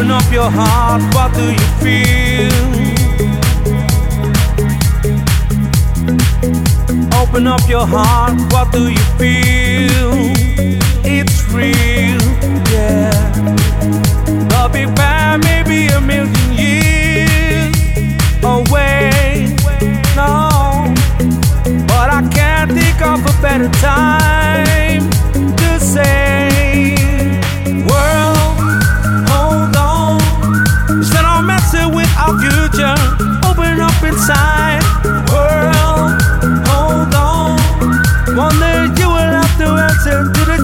Open up your heart, what do you feel? Open up your heart, what do you feel? It's real, yeah. The Big Bang may be a million years away, no. But I can't think of a better time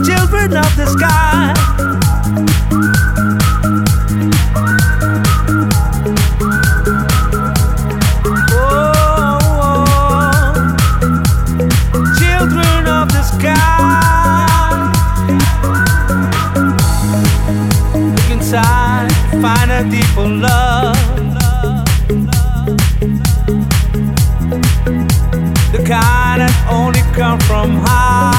children of the sky. Oh. Children of the sky. Look inside, find a deeper love. The kind that only come from high.